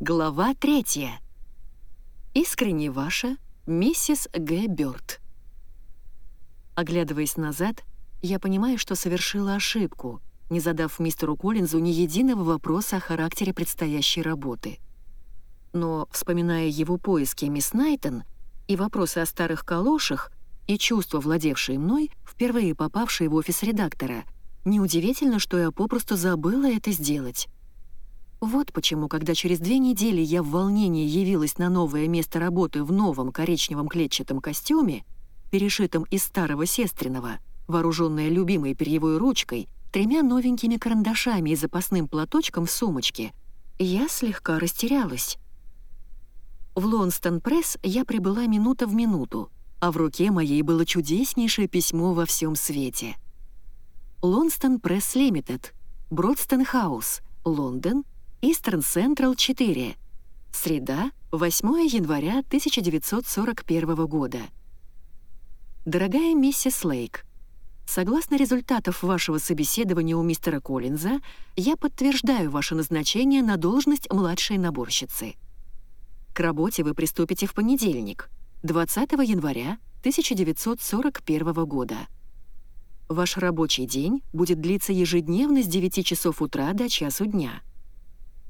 Глава третья. Искренне ваша, миссис Г. Бёрд. Оглядываясь назад, я понимаю, что совершила ошибку, не задав мистеру Коллинзу ни единого вопроса о характере предстоящей работы. Но, вспоминая его поиски мисс Найтон и вопросы о старых калошах и чувства, владевшие мной, впервые попавшие в офис редактора, неудивительно, что я попросту забыла это сделать. Вот почему, когда через две недели я в волнении явилась на новое место работы в новом коричневом клетчатом костюме, перешитом из старого сестриного, вооруженная любимой перьевой ручкой, тремя новенькими карандашами и запасным платочком в сумочке, я слегка растерялась. В Лонстон-пресс я прибыла минута в минуту, а в руке моей было чудеснейшее письмо во всем свете. Лонстон Пресс Лимитед, Бродстон Хаус, Лондон, Eastern Central 4. Среда, 8 января 1941 года. Дорогая миссис Лейк, согласно результатов вашего собеседования у мистера Коллинза, я подтверждаю ваше назначение на должность младшей наборщицы. К работе вы приступите в понедельник, 20 января 1941 года. Ваш рабочий день будет длиться ежедневно с 9 часов утра до часу дня.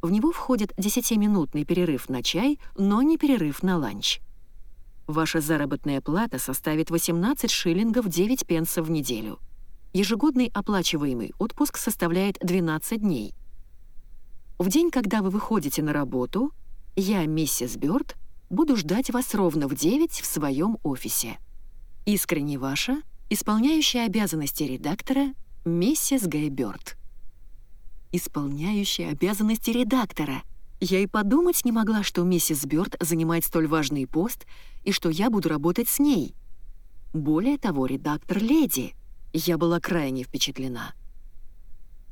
В него входит 10-минутный перерыв на чай, но не перерыв на ланч. Ваша заработная плата составит 18 шиллингов 9 пенсов в неделю. Ежегодный оплачиваемый отпуск составляет 12 дней. В день, когда вы выходите на работу, я, миссис Бёрд, буду ждать вас ровно в 9 в своем офисе. Искренне ваша, исполняющая обязанности редактора, миссис Гэй Бёрд исполняющая обязанности редактора. Я и подумать не могла, что миссис Бёрд занимает столь важный пост и что я буду работать с ней. Более того, редактор леди. Я была крайне впечатлена.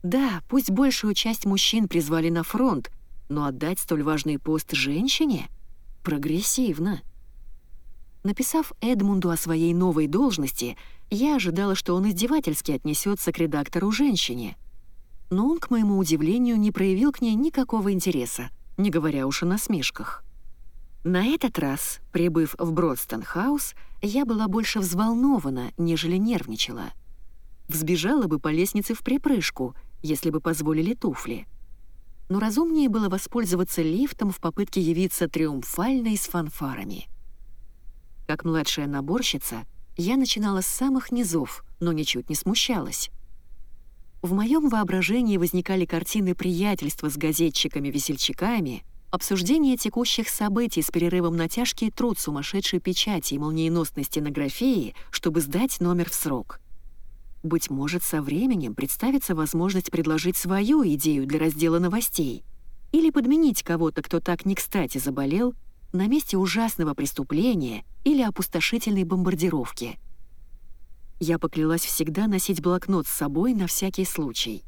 Да, пусть большую часть мужчин призвали на фронт, но отдать столь важный пост женщине — прогрессивно. Написав Эдмунду о своей новой должности, я ожидала, что он издевательски отнесется к редактору-женщине — но он, к моему удивлению, не проявил к ней никакого интереса, не говоря уж о насмешках. На этот раз, прибыв в Бродстон-хаус, я была больше взволнована, нежели нервничала. Взбежала бы по лестнице в припрыжку, если бы позволили туфли. Но разумнее было воспользоваться лифтом в попытке явиться триумфальной с фанфарами. Как младшая наборщица, я начинала с самых низов, но ничуть не смущалась. В моем воображении возникали картины приятельства с газетчиками-весельчаками, обсуждение текущих событий с перерывом на тяжкий труд сумасшедшей печати и молниеносной стенографии, чтобы сдать номер в срок. Быть может, со временем представится возможность предложить свою идею для раздела новостей или подменить кого-то, кто так не кстати заболел, на месте ужасного преступления или опустошительной бомбардировки — я поклялась всегда носить блокнот с собой на всякий случай.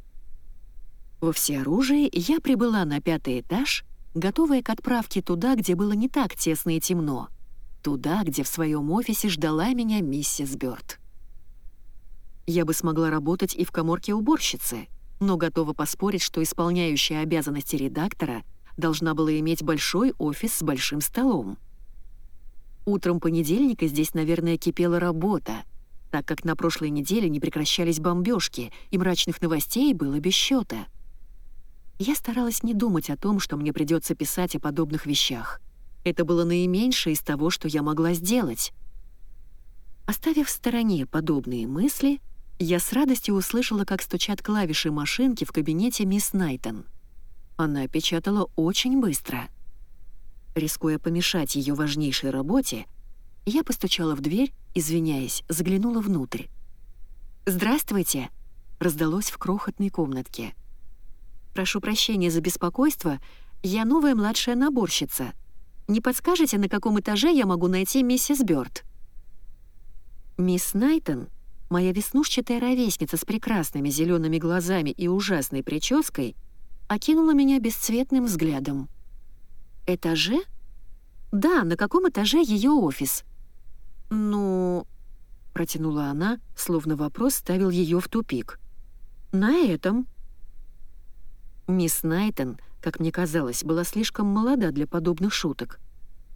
Во всеоружии я прибыла на пятый этаж, готовая к отправке туда, где было не так тесно и темно, туда, где в своем офисе ждала меня миссис Бёрд. Я бы смогла работать и в коморке уборщицы, но готова поспорить, что исполняющая обязанности редактора должна была иметь большой офис с большим столом. Утром понедельника здесь, наверное, кипела работа — так как на прошлой неделе не прекращались бомбежки, и мрачных новостей было без счета. Я старалась не думать о том, что мне придется писать о подобных вещах. Это было наименьшее из того, что я могла сделать. Оставив в стороне подобные мысли, я с радостью услышала, как стучат клавиши машинки в кабинете мисс Найтон. Она печатала очень быстро. Рискуя помешать ее важнейшей работе, я постучала в дверь, извиняясь, заглянула внутрь. «Здравствуйте!» — раздалось в крохотной комнатке. «Прошу прощения за беспокойство, я новая младшая наборщица. Не подскажете, на каком этаже я могу найти миссис Бёрд?» Мисс Найтон, моя веснушчатая ровесница с прекрасными зелеными глазами и ужасной прической, окинула меня бесцветным взглядом. «Этаже?» «Да, на каком этаже ее офис?» «Ну...» — протянула она, словно вопрос ставил ее в тупик. «На этом». Мисс Найтон, как мне казалось, была слишком молода для подобных шуток.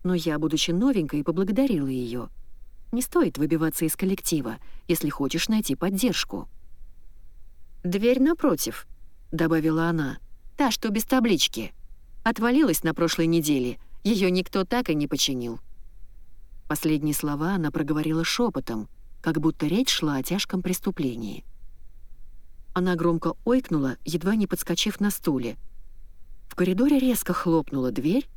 Но я, будучи новенькой, поблагодарила ее. Не стоит выбиваться из коллектива, если хочешь найти поддержку. «Дверь напротив», — добавила она, — «та, что без таблички. Отвалилась на прошлой неделе, ее никто так и не починил». Последние слова она проговорила шепотом, как будто речь шла о тяжком преступлении. Она громко ойкнула, едва не подскочив на стуле. В коридоре резко хлопнула дверь,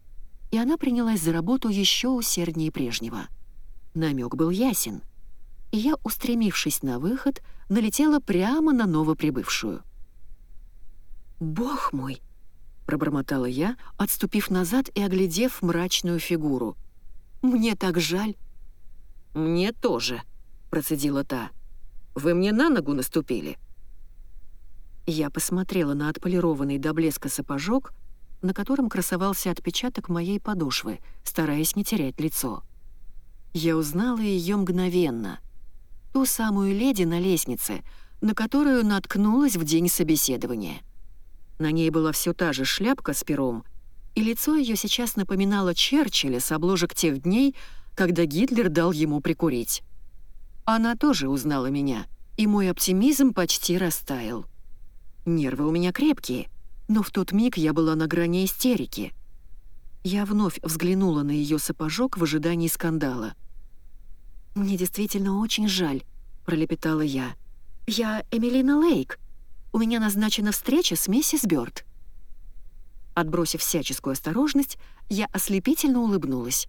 и она принялась за работу еще усерднее прежнего. Намек был ясен, и я, устремившись на выход, налетела прямо на новоприбывшую. «Бог мой!» — пробормотала я, отступив назад и оглядев мрачную фигуру. «Мне так жаль». «Мне тоже», — процедила та. «Вы мне на ногу наступили». Я посмотрела на отполированный до блеска сапожок, на котором красовался отпечаток моей подошвы, стараясь не терять лицо. Я узнала ее мгновенно. Ту самую леди на лестнице, на которую наткнулась в день собеседования. На ней была все та же шляпка с пером, и лицо ее сейчас напоминало Черчилля с обложек тех дней, когда Гитлер дал ему прикурить. Она тоже узнала меня, и мой оптимизм почти растаял. Нервы у меня крепкие, но в тот миг я была на грани истерики. Я вновь взглянула на ее сапожок в ожидании скандала. «Мне действительно очень жаль», — пролепетала я. «Я Эмилина Лейк. У меня назначена встреча с миссис Бёрд». Отбросив всяческую осторожность, я ослепительно улыбнулась.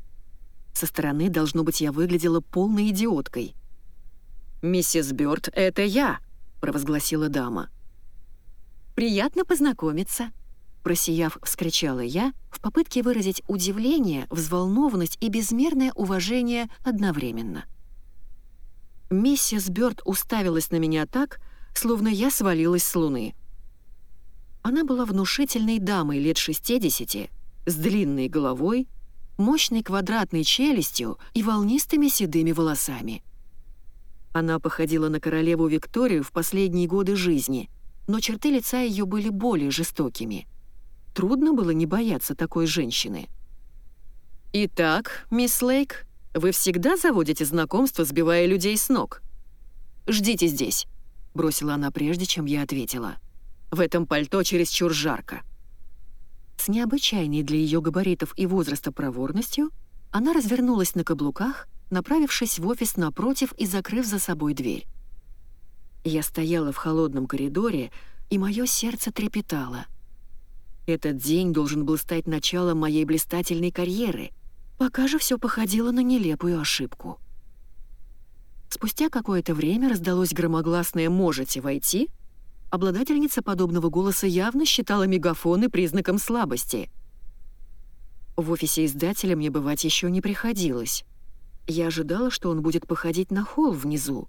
Со стороны, должно быть, я выглядела полной идиоткой. «Миссис Бёрд, это я!» — провозгласила дама. «Приятно познакомиться», — просияв, вскричала я в попытке выразить удивление, взволнованность и безмерное уважение одновременно. Миссис Бёрд уставилась на меня так, словно я свалилась с луны. Она была внушительной дамой лет 60, с длинной головой, мощной квадратной челюстью и волнистыми седыми волосами. Она походила на королеву Викторию в последние годы жизни — но черты лица ее были более жестокими. Трудно было не бояться такой женщины. «Итак, мисс Лейк, вы всегда заводите знакомство, сбивая людей с ног?» «Ждите здесь», — бросила она прежде, чем я ответила. «В этом пальто чересчур жарко». С необычайной для ее габаритов и возраста проворностью она развернулась на каблуках, направившись в офис напротив и закрыв за собой дверь. Я стояла в холодном коридоре, и мое сердце трепетало. Этот день должен был стать началом моей блистательной карьеры, пока же все походило на нелепую ошибку. Спустя какое-то время раздалось громогласное «можете войти?», Обладательница подобного голоса явно считала мегафоны признаком слабости. В офисе издателя мне бывать еще не приходилось. Я ожидала, что он будет походить на холл внизу,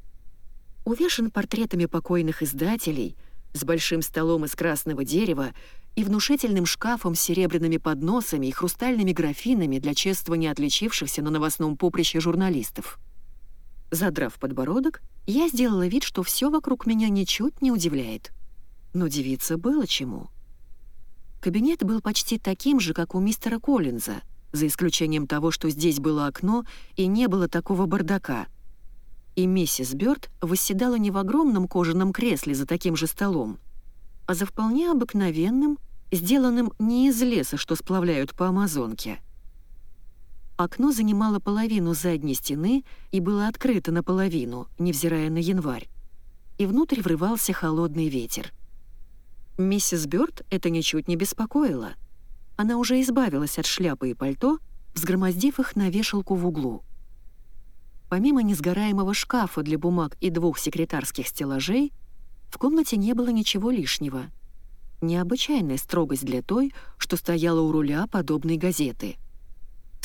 увешан портретами покойных издателей, с большим столом из красного дерева и внушительным шкафом с серебряными подносами и хрустальными графинами для чествования отличившихся на новостном поприще журналистов. Задрав подбородок, я сделала вид, что все вокруг меня ничуть не удивляет. Но удивиться было чему. Кабинет был почти таким же, как у мистера Коллинза, за исключением того, что здесь было окно и не было такого бардака — и миссис Бёрд восседала не в огромном кожаном кресле за таким же столом, а за вполне обыкновенным, сделанным не из леса, что сплавляют по Амазонке. Окно занимало половину задней стены и было открыто наполовину, невзирая на январь. И внутрь врывался холодный ветер. Миссис Бёрд это ничуть не беспокоило. Она уже избавилась от шляпы и пальто, взгромоздив их на вешалку в углу. Помимо несгораемого шкафа для бумаг и двух секретарских стеллажей, в комнате не было ничего лишнего. Необычайная строгость для той, что стояла у руля подобной газеты.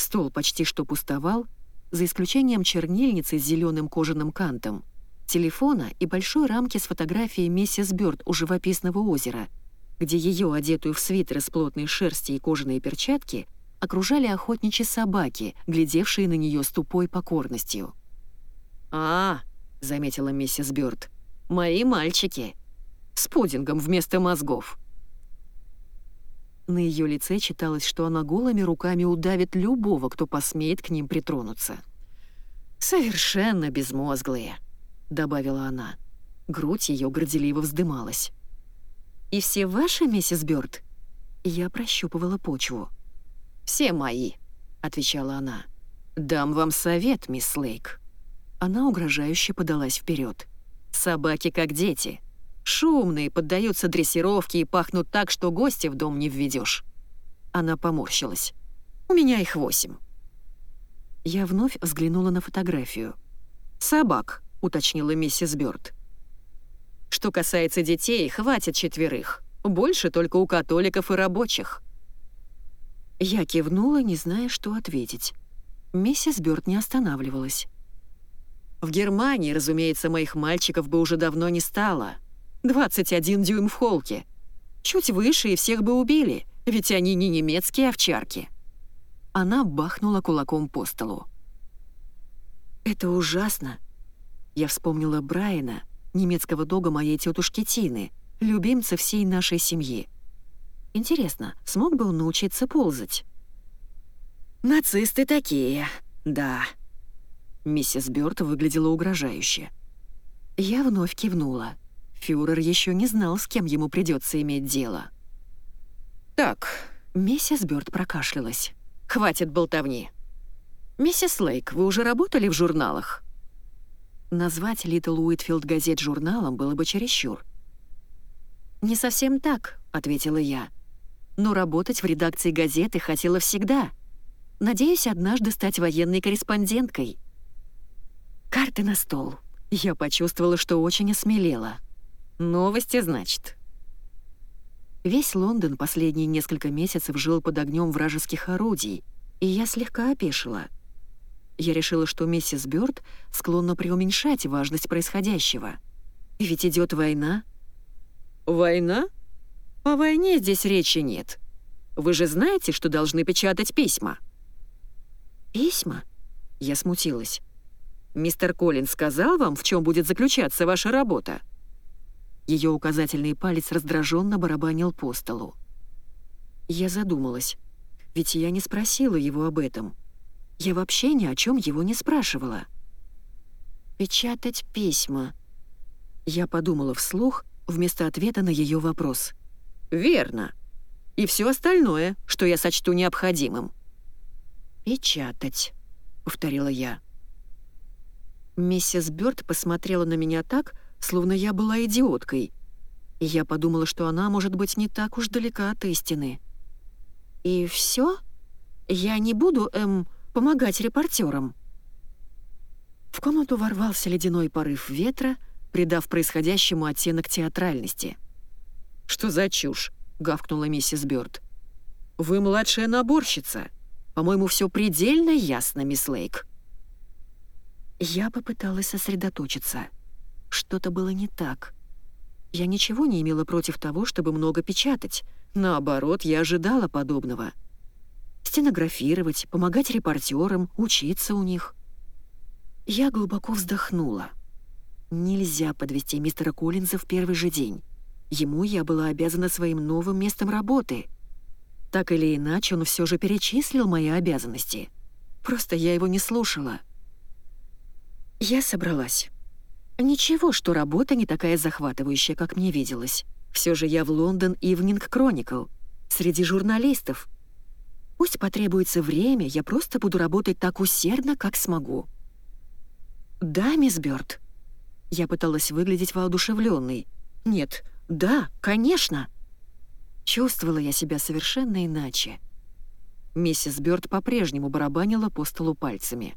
Стол почти что пустовал, за исключением чернильницы с зеленым кожаным кантом, телефона и большой рамки с фотографией миссис Бёрд у живописного озера, где ее, одетую в свитер из плотной шерсти и кожаные перчатки, окружали охотничьи собаки, глядевшие на нее с тупой покорностью. «А, — заметила миссис Бёрд, — мои мальчики. С пудингом вместо мозгов». На ее лице читалось, что она голыми руками удавит любого, кто посмеет к ним притронуться. «Совершенно безмозглые», — добавила она. Грудь ее горделиво вздымалась. «И все ваши, миссис Бёрд?» Я прощупывала почву. «Все мои», — отвечала она. «Дам вам совет, мисс Лейк». Она угрожающе подалась вперед. «Собаки как дети. Шумные, поддаются дрессировке и пахнут так, что гостя в дом не введешь. Она поморщилась. «У меня их восемь». Я вновь взглянула на фотографию. «Собак», — уточнила миссис Бёрд. «Что касается детей, хватит четверых. Больше только у католиков и рабочих». Я кивнула, не зная, что ответить. Миссис Бёрд не останавливалась. «В Германии, разумеется, моих мальчиков бы уже давно не стало. 21 дюйм в холке. Чуть выше и всех бы убили, ведь они не немецкие овчарки». Она бахнула кулаком по столу. «Это ужасно!» Я вспомнила Брайана, немецкого дога моей тетушки Тины, любимца всей нашей семьи. Интересно, смог бы он научиться ползать? «Нацисты такие, да». Миссис Бёрд выглядела угрожающе. Я вновь кивнула. Фюрер еще не знал, с кем ему придется иметь дело. «Так», — миссис Бёрд прокашлялась. «Хватит болтовни. Миссис Лейк, вы уже работали в журналах?» Назвать Литл Уитфилд газет журналом было бы чересчур. «Не совсем так», — ответила я. «Но работать в редакции газеты хотела всегда. Надеюсь, однажды стать военной корреспонденткой». Карты на стол. Я почувствовала, что очень осмелела. Новости, значит. Весь Лондон последние несколько месяцев жил под огнем вражеских орудий, и я слегка опешила. Я решила, что миссис Бёрд склонна преуменьшать важность происходящего. Ведь идет война, «Война? О войне здесь речи нет. Вы же знаете, что должны печатать письма?» «Письма?» Я смутилась. «Мистер Коллин сказал вам, в чем будет заключаться ваша работа?» Ее указательный палец раздраженно барабанил по столу. Я задумалась, ведь я не спросила его об этом. Я вообще ни о чем его не спрашивала. «Печатать письма». Я подумала вслух вместо ответа на ее вопрос. «Верно. И все остальное, что я сочту необходимым». «Печатать», — повторила я. Миссис Бёрд посмотрела на меня так, словно я была идиоткой, и я подумала, что она может быть не так уж далека от истины. «И все? Я не буду, эм, помогать репортерам?» В комнату ворвался ледяной порыв ветра — придав происходящему оттенок театральности. «Что за чушь?» — гавкнула миссис Бёрд. «Вы младшая наборщица. По-моему, все предельно ясно, мисс Лейк». Я попыталась сосредоточиться. Что-то было не так. Я ничего не имела против того, чтобы много печатать. Наоборот, я ожидала подобного. Стенографировать, помогать репортерам, учиться у них. Я глубоко вздохнула. Нельзя подвести мистера Коллинза в первый же день. Ему я была обязана своим новым местом работы. Так или иначе, он все же перечислил мои обязанности. Просто я его не слушала. Я собралась. Ничего, что работа не такая захватывающая, как мне виделось. Все же я в Лондон Evening Chronicle, среди журналистов. Пусть потребуется время, я просто буду работать так усердно, как смогу. «Да, мисс Бёрд», я пыталась выглядеть воодушевленной. Нет, да, конечно. Чувствовала я себя совершенно иначе. Миссис Бёрд по-прежнему барабанила по столу пальцами.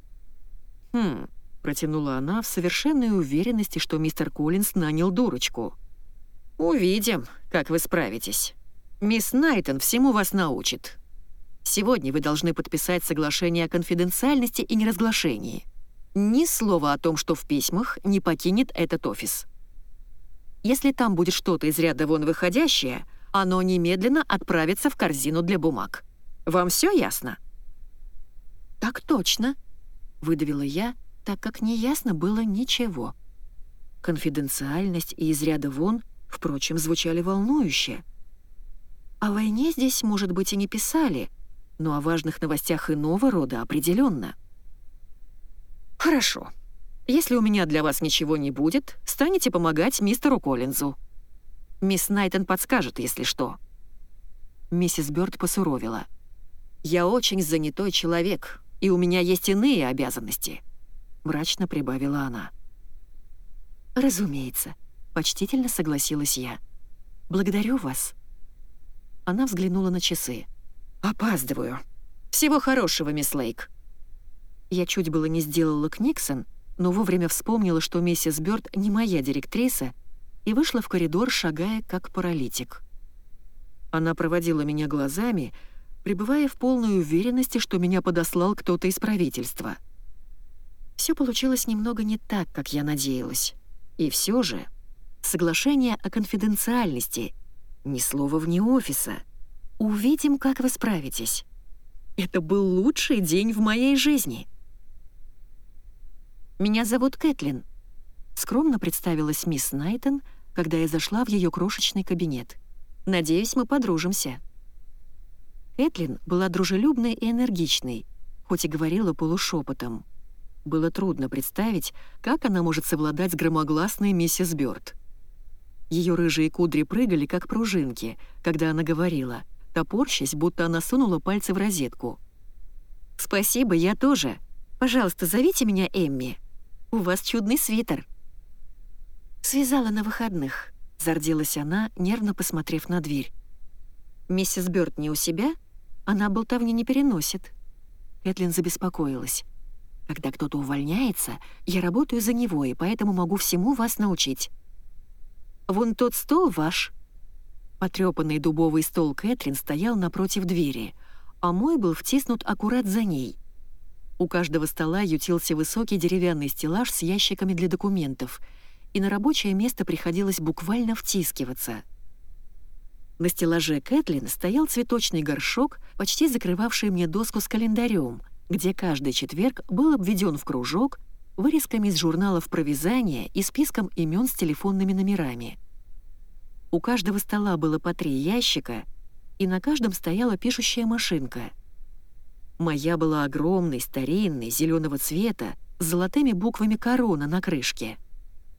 «Хм», — протянула она в совершенной уверенности, что мистер Коллинз нанял дурочку. «Увидим, как вы справитесь. Мисс Найтон всему вас научит. Сегодня вы должны подписать соглашение о конфиденциальности и неразглашении. Ни слова о том, что в письмах не покинет этот офис. Если там будет что-то из ряда вон выходящее, оно немедленно отправится в корзину для бумаг. Вам все ясно?» «Так точно», — выдавила я, так как неясно было ничего. Конфиденциальность и из ряда вон, впрочем, звучали волнующе. О войне здесь, может быть, и не писали, но о важных новостях иного рода определенно. «Хорошо. Если у меня для вас ничего не будет, станете помогать мистеру Коллинзу. Мисс Найтон подскажет, если что». Миссис Бёрд посуровила. «Я очень занятой человек, и у меня есть иные обязанности», — мрачно прибавила она. «Разумеется», — почтительно согласилась я. «Благодарю вас». Она взглянула на часы. «Опаздываю. Всего хорошего, мисс Лейк». Я чуть было не сделала Книксон, но вовремя вспомнила, что миссис Бёрд не моя директриса, и вышла в коридор, шагая как паралитик. Она проводила меня глазами, пребывая в полной уверенности, что меня подослал кто-то из правительства. Все получилось немного не так, как я надеялась. И все же соглашение о конфиденциальности, ни слова вне офиса — Увидим, как вы справитесь. Это был лучший день в моей жизни. Меня зовут Кэтлин. Скромно представилась мисс Найтон, когда я зашла в ее крошечный кабинет. Надеюсь, мы подружимся. Кэтлин была дружелюбной и энергичной, хоть и говорила полушепотом. Было трудно представить, как она может совладать с громогласной миссис Бёрд. Ее рыжие кудри прыгали, как пружинки, когда она говорила — топорщась, будто она сунула пальцы в розетку. «Спасибо, я тоже. Пожалуйста, зовите меня Эмми. У вас чудный свитер». «Связала на выходных», — зарделась она, нервно посмотрев на дверь. «Миссис Бёрд не у себя? Она болтовни не переносит». Кэтлин забеспокоилась. «Когда кто-то увольняется, я работаю за него, и поэтому могу всему вас научить». «Вон тот стол ваш», Потрёпанный дубовый стол Кэтрин стоял напротив двери, а мой был втиснут аккурат за ней. У каждого стола ютился высокий деревянный стеллаж с ящиками для документов, и на рабочее место приходилось буквально втискиваться. На стеллаже Кэтлин стоял цветочный горшок, почти закрывавший мне доску с календарем, где каждый четверг был обведен в кружок вырезками из журналов про вязание и списком имен с телефонными номерами — у каждого стола было по три ящика, и на каждом стояла пишущая машинка. Моя была огромной, старинной, зеленого цвета, с золотыми буквами «Корона» на крышке.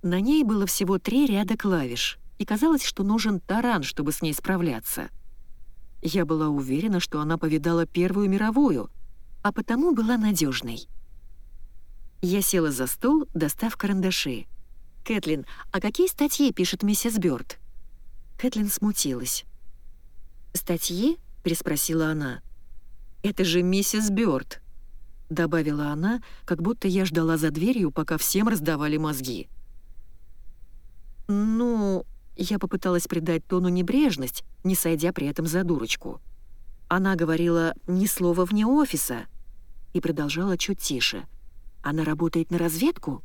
На ней было всего три ряда клавиш, и казалось, что нужен таран, чтобы с ней справляться. Я была уверена, что она повидала Первую мировую, а потому была надежной. Я села за стол, достав карандаши. «Кэтлин, а какие статьи пишет миссис Бёрд?» Кэтлин смутилась. «Статьи?» — переспросила она. «Это же миссис Бёрд», — добавила она, как будто я ждала за дверью, пока всем раздавали мозги. «Ну...» — я попыталась придать тону небрежность, не сойдя при этом за дурочку. Она говорила «ни слова вне офиса» и продолжала чуть тише. «Она работает на разведку?»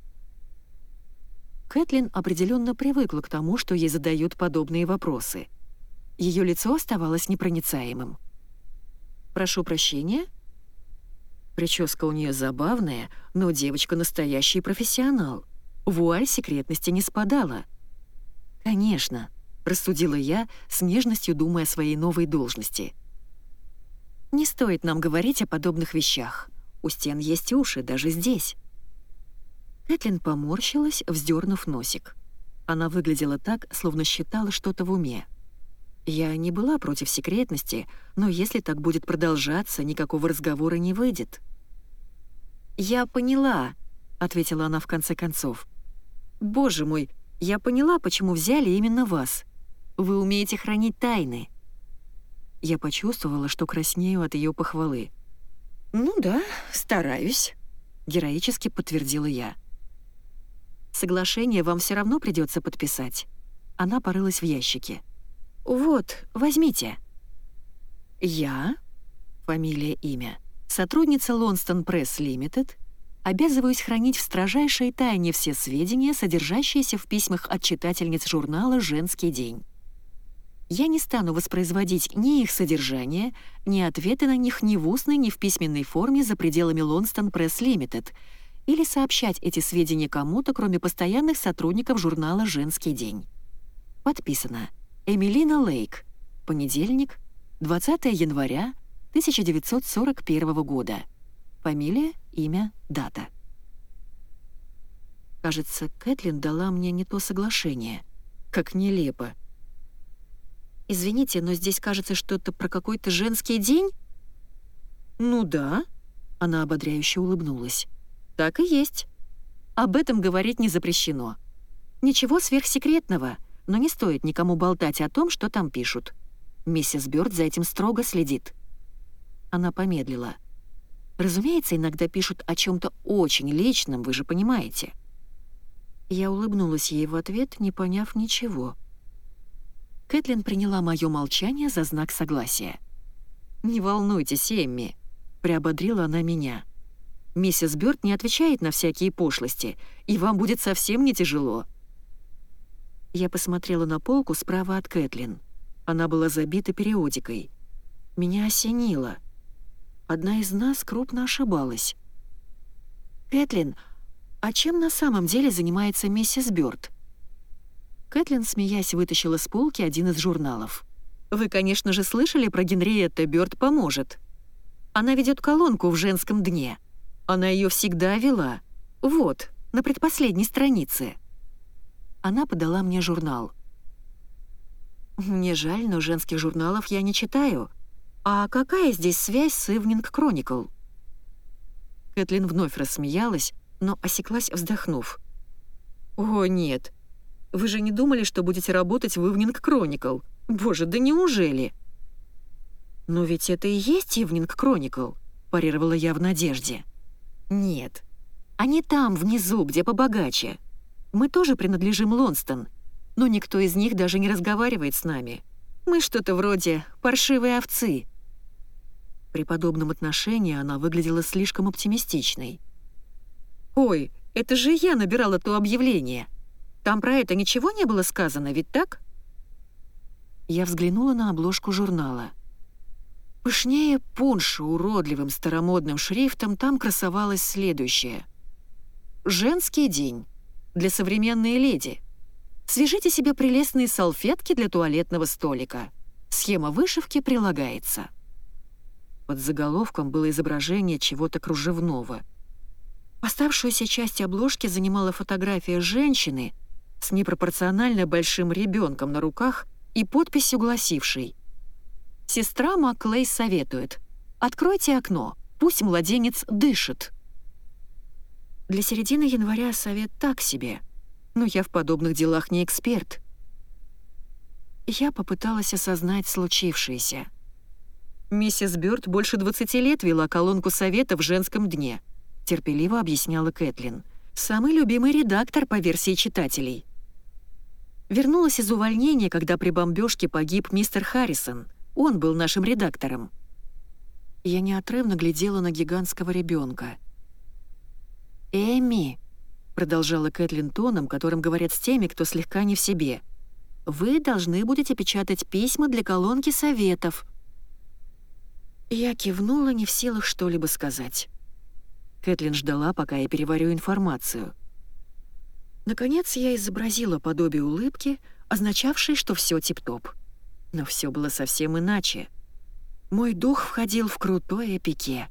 Кэтлин определенно привыкла к тому, что ей задают подобные вопросы. Ее лицо оставалось непроницаемым. «Прошу прощения?» Прическа у нее забавная, но девочка настоящий профессионал. Вуаль секретности не спадала. «Конечно», — рассудила я, с нежностью думая о своей новой должности. «Не стоит нам говорить о подобных вещах. У стен есть уши, даже здесь». Кэтлин поморщилась, вздернув носик. Она выглядела так, словно считала что-то в уме. Я не была против секретности, но если так будет продолжаться, никакого разговора не выйдет. «Я поняла», — ответила она в конце концов. «Боже мой, я поняла, почему взяли именно вас. Вы умеете хранить тайны». Я почувствовала, что краснею от ее похвалы. «Ну да, стараюсь», — героически подтвердила я. Соглашение вам все равно придется подписать». Она порылась в ящике. «Вот, возьмите». «Я?» Фамилия, имя. Сотрудница Лонстон Пресс Лимитед. Обязываюсь хранить в строжайшей тайне все сведения, содержащиеся в письмах от читательниц журнала «Женский день». Я не стану воспроизводить ни их содержание, ни ответы на них ни в устной, ни в письменной форме за пределами Лонстон Пресс Лимитед — или сообщать эти сведения кому-то, кроме постоянных сотрудников журнала «Женский день». Подписано. Эмилина Лейк. Понедельник, 20 января 1941 года. Фамилия, имя, дата. Кажется, Кэтлин дала мне не то соглашение. Как нелепо. «Извините, но здесь кажется что-то про какой-то женский день?» «Ну да», — она ободряюще улыбнулась. «Так и есть. Об этом говорить не запрещено. Ничего сверхсекретного, но не стоит никому болтать о том, что там пишут. Миссис Бёрд за этим строго следит». Она помедлила. «Разумеется, иногда пишут о чем то очень личном, вы же понимаете». Я улыбнулась ей в ответ, не поняв ничего. Кэтлин приняла мое молчание за знак согласия. «Не волнуйтесь, Эмми», — приободрила она меня. «Миссис Бёрд не отвечает на всякие пошлости, и вам будет совсем не тяжело». Я посмотрела на полку справа от Кэтлин. Она была забита периодикой. Меня осенило. Одна из нас крупно ошибалась. «Кэтлин, а чем на самом деле занимается миссис Бёрд?» Кэтлин, смеясь, вытащила с полки один из журналов. «Вы, конечно же, слышали про Генриетта Бёрд поможет. Она ведет колонку в женском дне. Она ее всегда вела. Вот, на предпоследней странице». Она подала мне журнал. «Мне жаль, но женских журналов я не читаю. А какая здесь связь с Ивнинг Кроникл?» Кэтлин вновь рассмеялась, но осеклась, вздохнув. «О, нет. Вы же не думали, что будете работать в Ивнинг Кроникл? Боже, да неужели?» «Но ведь это и есть Ивнинг Кроникл», — парировала я в надежде. «Нет. Они там, внизу, где побогаче. Мы тоже принадлежим Лонстон, но никто из них даже не разговаривает с нами. Мы что-то вроде паршивой овцы». При подобном отношении она выглядела слишком оптимистичной. «Ой, это же я набирала то объявление. Там про это ничего не было сказано, ведь так?» Я взглянула на обложку журнала. Пышнее пунша уродливым старомодным шрифтом там красовалось следующее. «Женский день. Для современной леди. Свяжите себе прелестные салфетки для туалетного столика. Схема вышивки прилагается». Под заголовком было изображение чего-то кружевного — Оставшуюся часть обложки занимала фотография женщины с непропорционально большим ребенком на руках и подписью гласившей «Сестра Маклей советует. Откройте окно, пусть младенец дышит». Для середины января совет так себе, но я в подобных делах не эксперт. Я попыталась осознать случившееся. Миссис Бёрд больше 20 лет вела колонку совета в женском дне — терпеливо объясняла Кэтлин. «Самый любимый редактор по версии читателей». Вернулась из увольнения, когда при бомбежке погиб мистер Харрисон. Он был нашим редактором. Я неотрывно глядела на гигантского ребенка. «Эми», — продолжала Кэтлин тоном, которым говорят с теми, кто слегка не в себе, «вы должны будете печатать письма для колонки советов». Я кивнула, не в силах что-либо сказать. Кэтлин ждала, пока я переварю информацию. Наконец я изобразила подобие улыбки, означавшей, что все тип-топ. Но все было совсем иначе. Мой дух входил в крутое пике.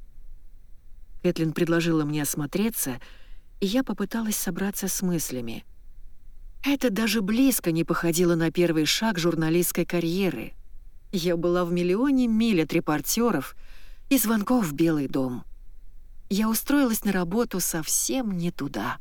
Кэтлин предложила мне осмотреться, и я попыталась собраться с мыслями. Это даже близко не походило на первый шаг журналистской карьеры. Я была в миллионе миль от репортеров и звонков в Белый дом я устроилась на работу совсем не туда.